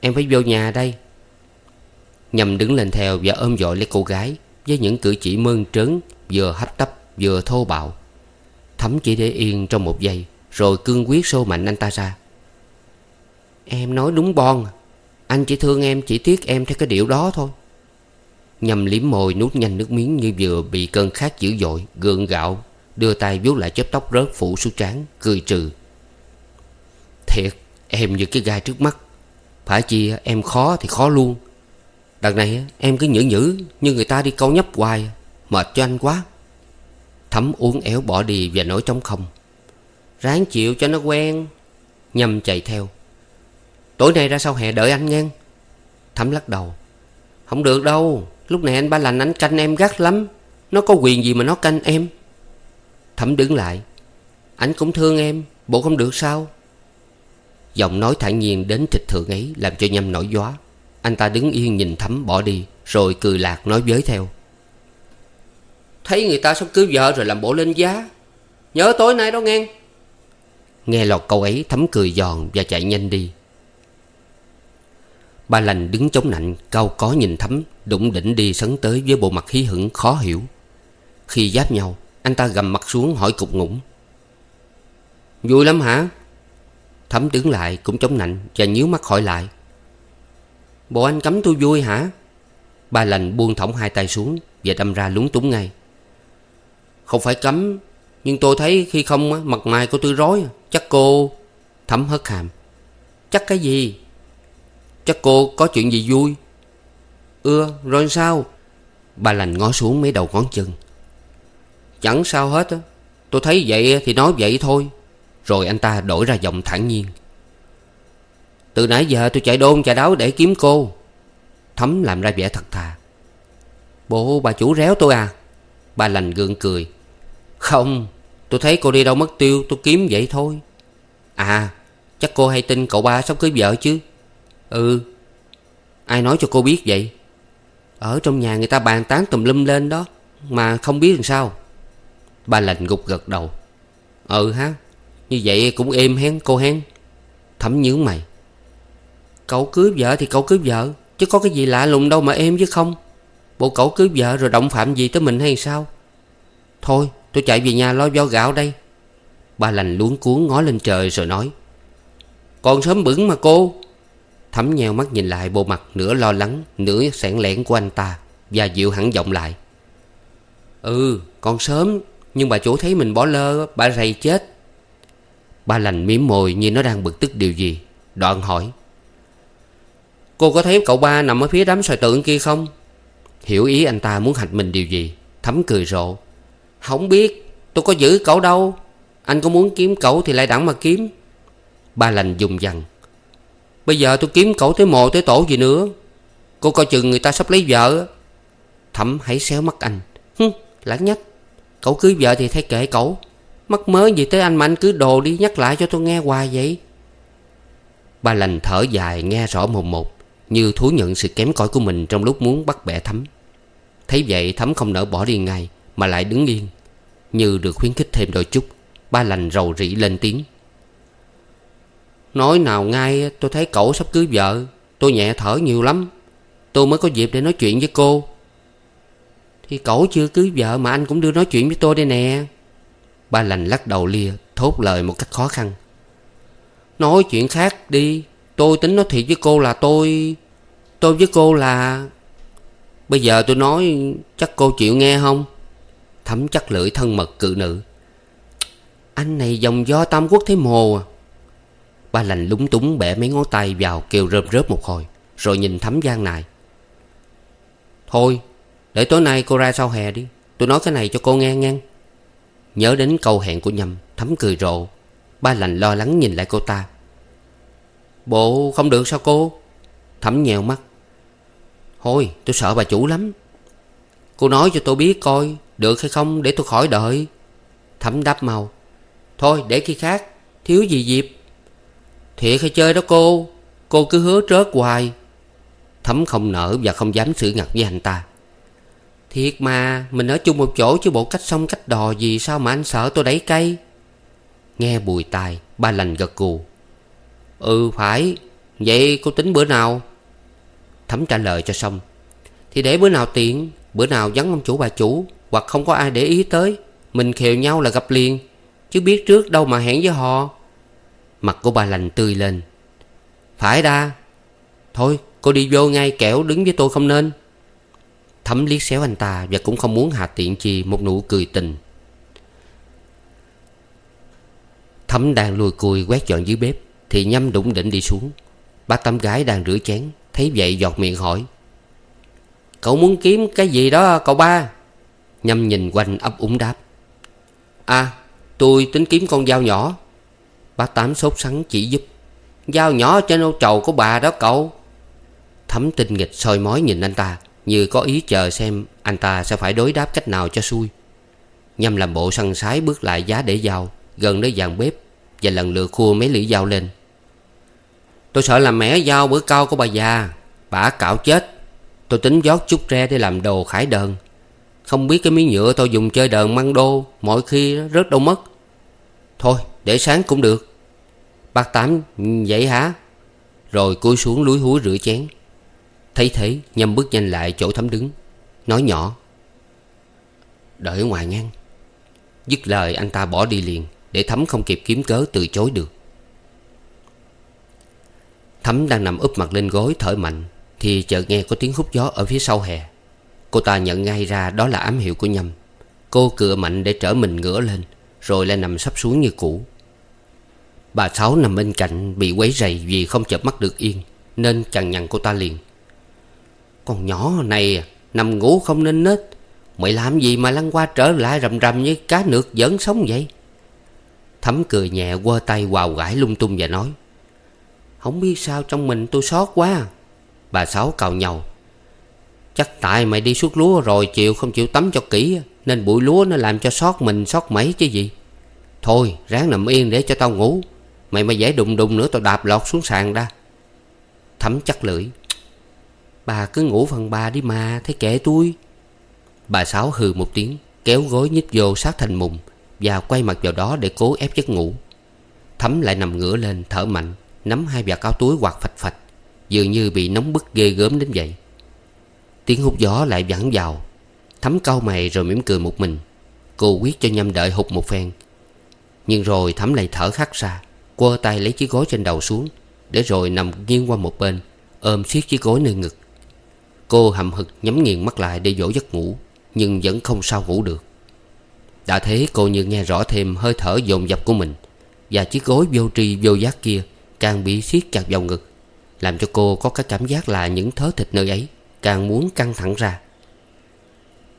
Em phải vô nhà đây. Nhầm đứng lên theo và ôm dội lấy cô gái Với những cử chỉ mơn trớn, Vừa hấp tấp, vừa thô bạo. Thấm chỉ để yên trong một giây, Rồi cương quyết xô mạnh anh ta ra. Em nói đúng bon, Anh chỉ thương em, chỉ tiếc em theo cái điệu đó thôi. Nhằm liếm môi nuốt nhanh nước miếng như vừa bị cơn khát dữ dội, Gượng gạo, Đưa tay vuốt lại chớp tóc rớt phủ xuống trán, Cười trừ. Thiệt, em như cái gai trước mắt. Phải chi em khó thì khó luôn. Đợt này em cứ nhữ nhữ Như người ta đi câu nhấp hoài, Mệt cho anh quá. Thấm uống éo bỏ đi và nói trống không. Ráng chịu cho nó quen. Nhâm chạy theo. Tối nay ra sau hè đợi anh nghe? Thấm lắc đầu. Không được đâu. Lúc này anh ba lành anh canh em gắt lắm. Nó có quyền gì mà nó canh em? Thẩm đứng lại. Anh cũng thương em, Bộ không được sao? Giọng nói thản nhiên đến trịch thượng ấy Làm cho nhâm nổi gió. Anh ta đứng yên nhìn Thấm bỏ đi, Rồi cười lạc nói với theo. Thấy người ta sắp cưới vợ rồi làm bộ lên giá. Nhớ tối nay đó nghe. Nghe lọt câu ấy Thấm cười giòn và chạy nhanh đi. Ba lành đứng chống nạnh, Cao có nhìn thấm, Đụng đỉnh đi sấn tới với bộ mặt hí hửng khó hiểu. Khi giáp nhau, Anh ta gầm mặt xuống hỏi cục ngủng. Vui lắm hả? Thấm đứng lại cũng chống nạnh Và nhíu mắt hỏi lại. Bộ anh cấm tôi vui hả? Ba lành buông thõng hai tay xuống Và đâm ra lúng túng ngay. Không phải cấm, Nhưng tôi thấy khi không mặt mày của tôi rối, Chắc cô Thấm hất hàm. Chắc cái gì? Chắc cô có chuyện gì vui? Ưa, rồi sao? Bà lành ngó xuống mấy đầu ngón chân. Chẳng sao hết á. Tôi thấy vậy thì nói vậy thôi. Rồi anh ta đổi ra giọng thản nhiên. Từ nãy giờ tôi chạy đôn chạy đáo để kiếm cô. Thấm làm ra vẻ thật thà. Bộ bà chủ réo tôi à? Bà lành gượng cười. Không, Tôi thấy cô đi đâu mất tiêu, tôi kiếm vậy thôi. À Chắc cô hay tin cậu ba sắp cưới vợ chứ? Ừ. Ai nói cho cô biết vậy? Ở trong nhà người ta bàn tán tùm lum lên đó, Mà không biết làm sao. Ba lành gục gật đầu. Ừ ha, Như vậy cũng êm hén, cô hén. Thấm nhướng mày. Cậu cưới vợ thì cậu cưới vợ, Chứ có cái gì lạ lùng đâu mà êm chứ không. Bộ cậu cưới vợ rồi động phạm gì tới mình hay sao? Thôi, tôi chạy về nhà lo do gạo đây. Ba lành luống cuốn ngó lên trời rồi nói. Còn sớm bửng mà cô. Thấm nheo mắt nhìn lại bộ mặt nửa lo lắng, Nửa sẻn lẻn của anh ta Và dịu hẳn giọng lại. Ừ còn sớm, Nhưng bà chủ thấy mình bỏ lơ, Bà rầy chết. Ba lành miếm môi như nó đang bực tức điều gì, Đoạn hỏi. Cô có thấy cậu ba nằm ở phía đám xoài tượng kia không? Hiểu ý anh ta muốn hạch mình điều gì, Thấm cười rộ. Không biết, tôi có giữ cậu đâu. Anh có muốn kiếm cậu thì lại đặng mà kiếm. Ba lành dùng dằn. Bây giờ tôi kiếm cậu tới mồ tới tổ gì nữa? Cô coi chừng người ta sắp lấy vợ. Thẩm hãy xéo mắt anh. Hứ, lãng nhách Cậu cưới vợ thì thay kệ cậu. Mắc mớ gì tới anh mà anh cứ đồ đi nhắc lại cho tôi nghe hoài vậy? Ba lành thở dài nghe rõ mồm một Như thú nhận sự kém cỏi của mình Trong lúc muốn bắt bẻ thấm. Thấy vậy thấm không nỡ bỏ đi ngay Mà lại đứng yên. Như được khuyến khích thêm đôi chút Ba lành rầu rĩ lên tiếng. Nói nào ngay, tôi thấy cậu sắp cưới vợ. Tôi nhẹ thở nhiều lắm. Tôi mới có dịp để nói chuyện với cô. Thì cậu chưa cưới vợ mà anh cũng đưa nói chuyện với tôi đây nè. Ba lành lắc đầu lia Thốt lời một cách khó khăn. Nói chuyện khác đi. Tôi tính nói thiệt với cô là tôi Tôi với cô là Bây giờ tôi nói Chắc cô chịu nghe không? Thấm chắc lưỡi thân mật cự nữ. Anh này dòng do tam quốc thế mồ à. Ba lành lúng túng bẻ mấy ngón tay vào kêu rơm rớp một hồi, Rồi nhìn thấm gian này Thôi, Để tối nay cô ra sau hè đi, Tôi nói cái này cho cô nghe nghe. Nhớ đến câu hẹn của Nhâm Thấm cười rộ, Ba lành lo lắng nhìn lại cô ta. Bộ, không được sao cô? Thấm nhèo mắt. Thôi, tôi sợ bà chủ lắm. Cô nói cho tôi biết coi, Được hay không để tôi khỏi đợi. Thấm đáp mau. Thôi, để khi khác, Thiếu gì dịp Thiệt hay chơi đó cô? Cô cứ hứa trớt hoài. Thấm không nở và không dám xử ngặt với anh ta. Thiệt mà, Mình ở chung một chỗ chứ bộ cách sông cách đò gì, Sao mà anh sợ tôi đẩy cây? Nghe bùi tai, Ba lành gật gù. Ừ phải. Vậy cô tính bữa nào? Thấm trả lời cho xong. Thì để bữa nào tiện, Bữa nào vắng ông chủ bà chủ, Hoặc không có ai để ý tới, Mình khều nhau là gặp liền. Chứ biết trước đâu mà hẹn với họ. Mặt của bà lành tươi lên. Phải đa Thôi, cô đi vô ngay kẻo đứng với tôi không nên. Thấm liếc xéo anh ta Và cũng không muốn hạ tiện chi một nụ cười tình. Thấm đang lùi cùi quét dọn dưới bếp Thì nhâm đụng đỉnh đi xuống. Bác tắm gái đang rửa chén, Thấy vậy giọt miệng hỏi. Cậu muốn kiếm cái gì đó, cậu ba? Nhâm nhìn quanh ấp úng đáp. À tôi tính kiếm con dao nhỏ. Bà Tám sốt sắng chỉ giúp. Dao nhỏ trên ô trầu của bà đó cậu. Thấm tinh nghịch soi mói nhìn anh ta, Như có ý chờ xem Anh ta sẽ phải đối đáp cách nào cho xui. Nhâm làm bộ săn sái bước lại giá để dao Gần nơi dàn bếp, Và lần lượt khua mấy lưỡi dao lên. Tôi sợ làm mẻ dao bữa cao của bà già Bà cạo chết. Tôi tính giót chút tre để làm đồ khải đờn. Không biết cái miếng nhựa tôi dùng chơi đờn măng đô, Mọi khi rớt đâu mất. Thôi, để sáng cũng được. Bác Tám ừ, vậy hả? Rồi cúi xuống lúi húi rửa chén. Thấy thế, Nhâm bước nhanh lại chỗ thấm đứng, Nói nhỏ, Đợi ở ngoài ngang, Dứt lời anh ta bỏ đi liền, Để Thấm không kịp kiếm cớ từ chối được. Thấm đang nằm úp mặt lên gối thở mạnh, Thì chợt nghe có tiếng hút gió ở phía sau hè. Cô ta nhận ngay ra đó là ám hiệu của Nhâm. Cô cựa mạnh để trở mình ngửa lên, Rồi lại nằm sắp xuống như cũ. Bà Sáu nằm bên cạnh bị quấy rầy vì không chợp mắt được yên, Nên chằn nhằn cô ta liền. Con nhỏ này, nằm ngủ không nên nết. Mày làm gì mà lăn qua trở lại rầm rầm như cá nước giỡn sống vậy? Thấm cười nhẹ, quơ tay quào gãi lung tung và nói, Không biết sao trong mình tôi sót quá. Bà Sáu cào nhau Chắc tại mày đi suốt lúa rồi chiều không chịu tắm cho kỹ, Nên bụi lúa nó làm cho sót mình sót mấy chứ gì. Thôi, ráng nằm yên để cho tao ngủ. Mày mà dễ đụng đụng nữa tao đạp lọt xuống sàn ra. Thấm chắc lưỡi. Bà cứ ngủ phần bà đi mà, Thấy kệ tôi. Bà Sáu hừ một tiếng, Kéo gối nhích vô sát thành mùng Và quay mặt vào đó để cố ép giấc ngủ. Thấm lại nằm ngửa lên, thở mạnh, Nắm hai vạt áo túi quạt phạch phạch, Dường như bị nóng bức ghê gớm đến vậy. Tiếng hút gió lại vẳng vào. Thấm cau mày rồi mỉm cười một mình. Cô quyết cho nhâm đợi hụt một phen. Nhưng rồi thấm lại thở khắc ra Quơ tay lấy chiếc gối trên đầu xuống, Để rồi nằm nghiêng qua một bên, Ôm siết chiếc gối nơi ngực. Cô hầm hực nhắm nghiền mắt lại để dỗ giấc ngủ, Nhưng vẫn không sao ngủ được. Đã thế, cô như nghe rõ thêm hơi thở dồn dập của mình, Và chiếc gối vô tri vô giác kia Càng bị siết chặt vào ngực, Làm cho cô có cái cảm giác là những thớ thịt nơi ấy Càng muốn căng thẳng ra.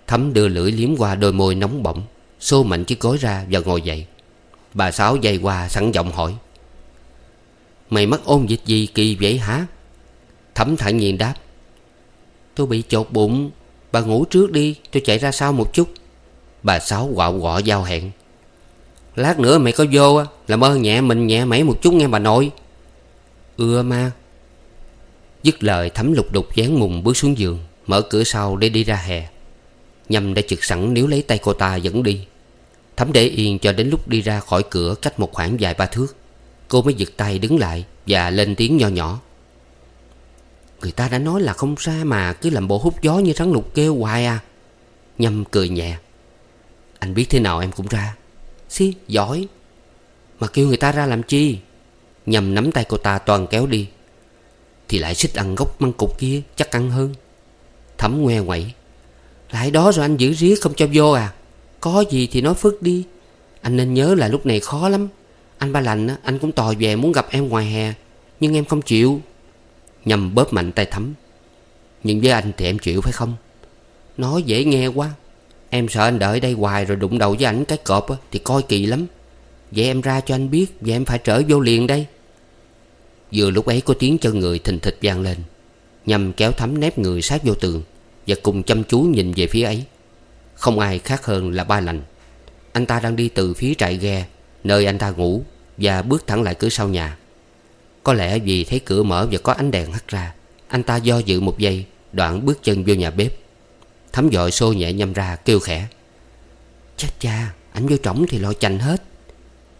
Thấm đưa lưỡi liếm qua đôi môi nóng bỏng, Xô mạnh chiếc gối ra và ngồi dậy. Bà Sáu dây qua sẵn giọng hỏi Mày mắc ôn dịch gì kỳ vậy hả? Thẩm thản nhiên đáp, Tôi bị chột bụng. Bà ngủ trước đi, tôi chạy ra sau một chút. Bà Sáu quạo quọ giao hẹn, Lát nữa mày có vô Làm ơn nhẹ mình nhẹ mẩy một chút nghe bà nội. Ưa ma. Dứt lời thấm lục đục dán mùng bước xuống giường, Mở cửa sau để đi ra hè. Nhâm đã trực sẵn nếu lấy tay cô ta dẫn đi. Thấm để yên cho đến lúc đi ra khỏi cửa Cách một khoảng vài ba thước. Cô mới giật tay đứng lại Và lên tiếng nho nhỏ. Người ta đã nói là không xa mà Cứ làm bộ hút gió như rắn lục kêu hoài à. Nhâm cười nhẹ. Anh biết thế nào em cũng ra. Xí, giỏi. Mà kêu người ta ra làm chi? Nhâm nắm tay cô ta toàn kéo đi. Thì lại xích ăn gốc măng cục kia, Chắc ăn hơn. Thấm ngoe ngoẩy. Lại đó rồi anh giữ riết không cho vô à. Có gì thì nói phức đi. Anh nên nhớ là lúc này khó lắm. Anh ba lành anh cũng tò về muốn gặp em ngoài hè, Nhưng em không chịu. Nhâm bóp mạnh tay thấm Nhưng với anh thì em chịu phải không? Nói dễ nghe quá. Em sợ anh đợi đây hoài rồi đụng đầu với ảnh cái cọp Thì coi kỳ lắm. Vậy em ra cho anh biết Và em phải trở vô liền đây. Vừa lúc ấy có tiếng chân người thình thịch vang lên. Nhằm kéo thấm nép người sát vô tường Và cùng chăm chú nhìn về phía ấy. Không ai khác hơn là ba lành. Anh ta đang đi từ phía trại ghe. Nơi anh ta ngủ Và bước thẳng lại cửa sau nhà. Có lẽ vì thấy cửa mở và có ánh đèn hắt ra, Anh ta do dự một giây, Đoạn bước chân vô nhà bếp. Thấm dội xô nhẹ nhâm ra, kêu khẽ. Chết cha, Anh vô trỏng thì lo chanh hết.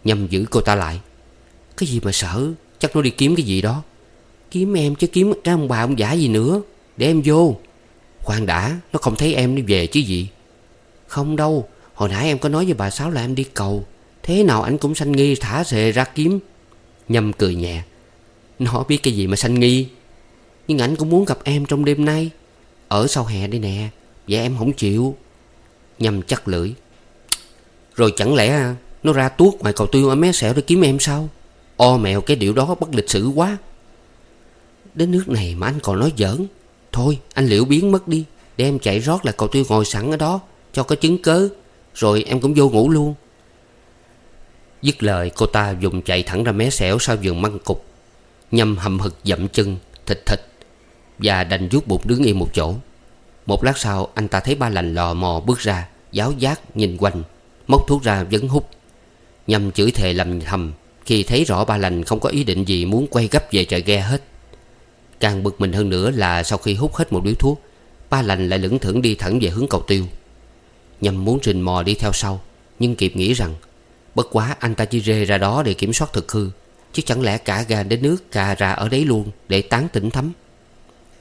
Nhâm giữ cô ta lại. Cái gì mà sợ, Chắc nó đi kiếm cái gì đó. Kiếm em chứ kiếm cái ông bà ông giả gì nữa, Để em vô. Khoan đã, Nó không thấy em đi về chứ gì. Không đâu, Hồi nãy em có nói với bà Sáu là em đi cầu. Thế nào anh cũng sanh nghi, thả xề ra kiếm. Nhâm cười nhẹ. Nó biết cái gì mà sanh nghi? Nhưng anh cũng muốn gặp em trong đêm nay. Ở sau hè đây nè. Vậy em không chịu. Nhâm chắc lưỡi. Rồi chẳng lẽ nó ra tuốt ngoài cầu tiêu ở mé sẹo để kiếm em sao? O mèo cái điều đó bất lịch sử quá. Đến nước này mà anh còn nói giỡn. Thôi, anh liệu biến mất đi. Để em chạy rót là cầu tiêu ngồi sẵn ở đó Cho có chứng cớ Rồi em cũng vô ngủ luôn. Dứt lời, cô ta dùng chạy thẳng ra mé xẻo sau vườn măng cục Nhâm hầm hực dậm chân, Thịt thịt, Và đành rút bụng đứng yên một chỗ. Một lát sau, anh ta thấy ba lành lò mò bước ra, Giáo giác, nhìn quanh, Móc thuốc ra vấn hút Nhâm chửi thề lầm thầm, Khi thấy rõ ba lành không có ý định gì Muốn quay gấp về trại ghe hết. Càng bực mình hơn nữa là sau khi hút hết một điếu thuốc, Ba lành lại lững thững đi thẳng về hướng cầu tiêu Nhâm muốn rình mò đi theo sau, Nhưng kịp nghĩ rằng Bất quá anh ta chỉ rê ra đó để kiểm soát thực hư. Chứ chẳng lẽ cả gà đến nước cà ra ở đấy luôn Để tán tỉnh thấm?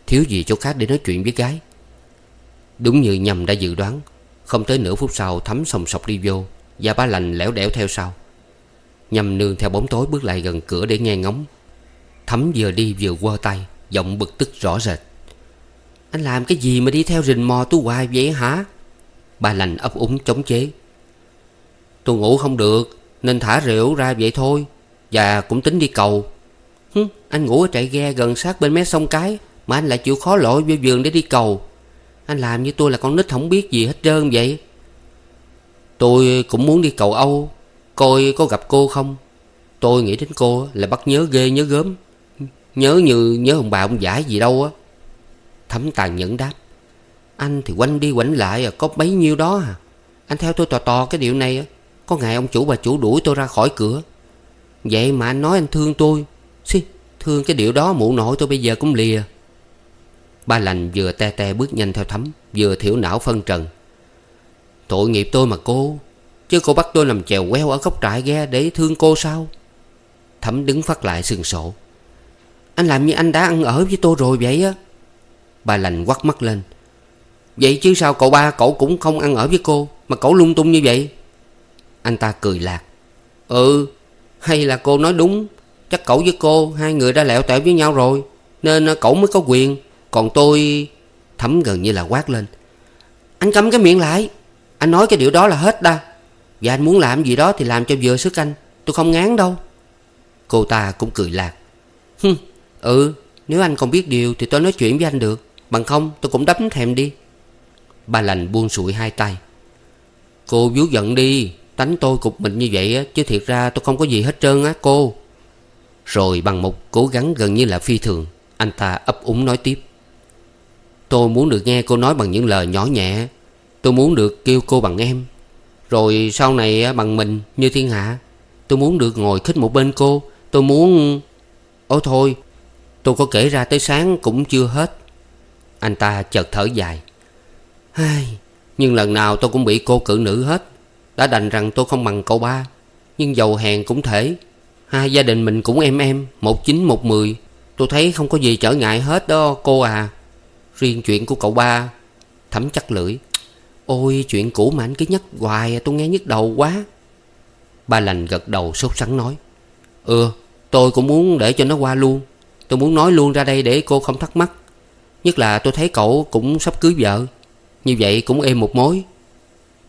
Thiếu gì chỗ khác để nói chuyện với gái? Đúng như nhầm đã dự đoán, Không tới nửa phút sau thấm sòng sọc đi vô Và ba lành lẻo đẻo theo sau. Nhầm nương theo bóng tối bước lại gần cửa để nghe ngóng. Thấm vừa đi vừa quơ tay, Giọng bực tức rõ rệt. Anh làm cái gì mà đi theo rình mò tôi hoài vậy hả? Ba lành ấp úng chống chế. Tôi ngủ không được Nên thả rượu ra vậy thôi. Và cũng tính đi cầu. Hứ, Anh ngủ ở trại ghe gần sát bên mé sông cái Mà anh lại chịu khó lội vô vườn để đi cầu. Anh làm như tôi là con nít không biết gì hết trơn vậy. Tôi cũng muốn đi cầu Âu. Coi có gặp cô không? Tôi nghĩ đến cô là bắt nhớ ghê nhớ gớm. Nhớ như nhớ ông bà ông giải gì đâu á. Thấm tàn nhẫn đáp. Anh thì quanh đi quanh lại à, có bấy nhiêu đó à. Anh theo tôi tò tò cái điều này á. Có ngày ông chủ bà chủ đuổi tôi ra khỏi cửa. Vậy mà anh nói anh thương tôi. Xì, thương cái điều đó mụ nội tôi bây giờ cũng lìa. Ba lành vừa te te bước nhanh theo thấm Vừa thiểu não phân trần. Tội nghiệp tôi mà cô Chứ cô bắt tôi làm chèo queo ở góc trại ghe Để thương cô sao? Thấm đứng phát lại sừng sổ Anh làm như anh đã ăn ở với tôi rồi vậy á. Ba lành quắt mắt lên. Vậy chứ sao cậu ba cậu cũng không ăn ở với cô Mà cậu lung tung như vậy? Anh ta cười lạc. Ừ hay là cô nói đúng. Chắc cậu với cô Hai người đã lẹo tẹo với nhau rồi Nên ờ, cậu mới có quyền. Còn tôi Thấm gần như là quát lên. Anh cấm cái miệng lại. Anh nói cái điều đó là hết đa. Và anh muốn làm gì đó thì làm cho vừa sức anh. Tôi không ngán đâu. Cô ta cũng cười lạc. Hừm, Ừ nếu anh còn biết điều Thì tôi nói chuyện với anh được. Bằng không tôi cũng đấm thèm đi. Ba lành buông sụi hai tay. Cô vú giận đi. Tánh tôi cục mình như vậy á Chứ thiệt ra tôi không có gì hết trơn á cô. Rồi bằng một cố gắng gần như là phi thường Anh ta ấp úng nói tiếp. Tôi muốn được nghe cô nói bằng những lời nhỏ nhẹ. Tôi muốn được kêu cô bằng em. Rồi sau này bằng mình như thiên hạ. Tôi muốn được ngồi khích một bên cô. Tôi muốn Ôi thôi Tôi có kể ra tới sáng cũng chưa hết. Anh ta chợt thở dài. Ai, Nhưng lần nào tôi cũng bị cô cự nữ hết. Đã đành rằng tôi không bằng cậu ba. Nhưng giàu hèn cũng thể. Hai gia đình mình cũng em em, Một chín, một mười. Tôi thấy không có gì trở ngại hết đó, cô à. Riêng chuyện của cậu ba, Thấm chắc lưỡi. Ôi, chuyện cũ mà anh cứ nhắc hoài à, Tôi nghe nhức đầu quá. Ba lành gật đầu sốt sắng nói. Ừ tôi cũng muốn để cho nó qua luôn. Tôi muốn nói luôn ra đây để cô không thắc mắc. Nhất là tôi thấy cậu cũng sắp cưới vợ. Như vậy cũng êm một mối.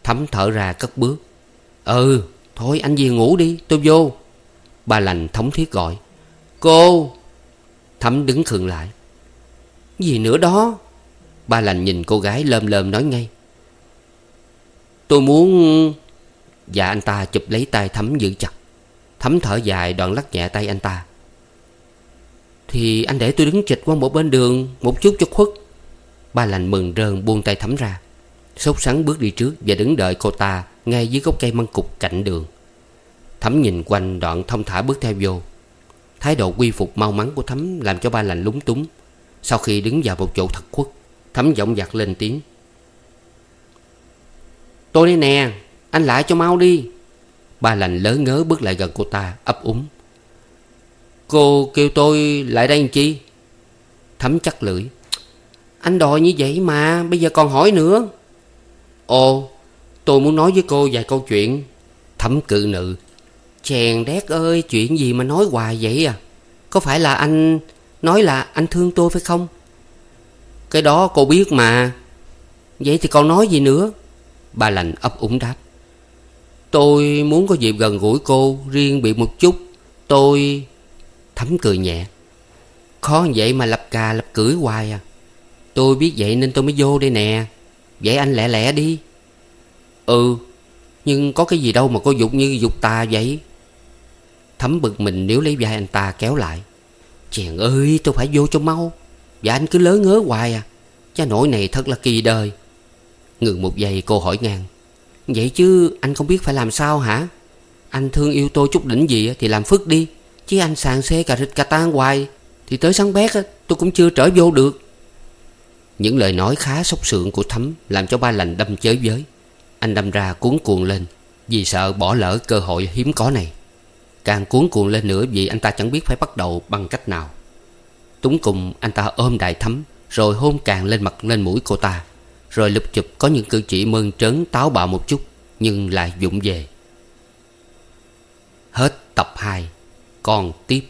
Thấm thở ra cất bước. Ừ Thôi anh về ngủ đi, tôi vô. Bà lành thống thiết gọi. Cô! Thấm đứng khựng lại. Gì nữa đó? Ba lành nhìn cô gái lơm lơm nói ngay. Tôi muốn Dạ anh ta chụp lấy tay Thấm giữ chặt. Thấm thở dài, đoạn lắc nhẹ tay anh ta. Thì anh để tôi đứng chịch qua một bên đường, Một chút cho khuất. Ba lành mừng rơn buông tay Thấm ra. Sốt sắng bước đi trước Và đứng đợi cô ta Ngay dưới gốc cây măng cục cạnh đường. Thấm nhìn quanh đoạn thông thả bước theo vô. Thái độ quy phục mau mắn của Thấm Làm cho ba lành lúng túng. Sau khi đứng vào một chỗ thật khuất Thấm giọng giặt lên tiếng. Tôi đây nè, Anh lại cho mau đi. Ba lành lớn ngớ bước lại gần cô ta, ấp úng. Cô kêu tôi lại đây làm chi? Thấm chắc lưỡi. Anh đòi như vậy mà, Bây giờ còn hỏi nữa. Ồ tôi muốn nói với cô vài câu chuyện Thấm cự nữ. Chèn đét ơi, chuyện gì mà nói hoài vậy à? Có phải là anh Nói là anh thương tôi phải không? Cái đó cô biết mà. Vậy thì còn nói gì nữa? Bà lành ấp úng đáp. Tôi muốn có dịp gần gũi cô, Riêng bị một chút. Tôi Thấm cười nhẹ. Khó vậy mà lập cà lập cưỡi hoài à. Tôi biết vậy nên tôi mới vô đây nè. Vậy anh lẹ lẹ đi. Ừ Nhưng có cái gì đâu mà cô dục như dục tà vậy? Thấm bực mình nếu lấy vai anh ta kéo lại. Chèn ơi, tôi phải vô cho mau. Và anh cứ lớn ngớ hoài à. Cha nội này thật là kỳ đời. Ngừng một giây, cô hỏi ngang. Vậy chứ anh không biết phải làm sao hả? Anh thương yêu tôi chút đỉnh gì Thì làm phức đi. Chứ anh sàn xe cà rịch cà tan hoài. Thì tới sáng bét tôi cũng chưa trở vô được. Những lời nói khá sốc sượng của Thấm Làm cho ba lành đâm chới với. Anh đâm ra cuốn cuồng lên, Vì sợ bỏ lỡ cơ hội hiếm có này. Càng cuốn cuồng lên nữa Vì anh ta chẳng biết phải bắt đầu bằng cách nào. Túng cùng, anh ta ôm đại Thấm, Rồi hôn càng lên mặt lên mũi cô ta. Rồi lục chụp có những cử chỉ mơn trớn táo bạo một chút, Nhưng lại dụng về. Hết tập 2 Còn tiếp.